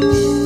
Música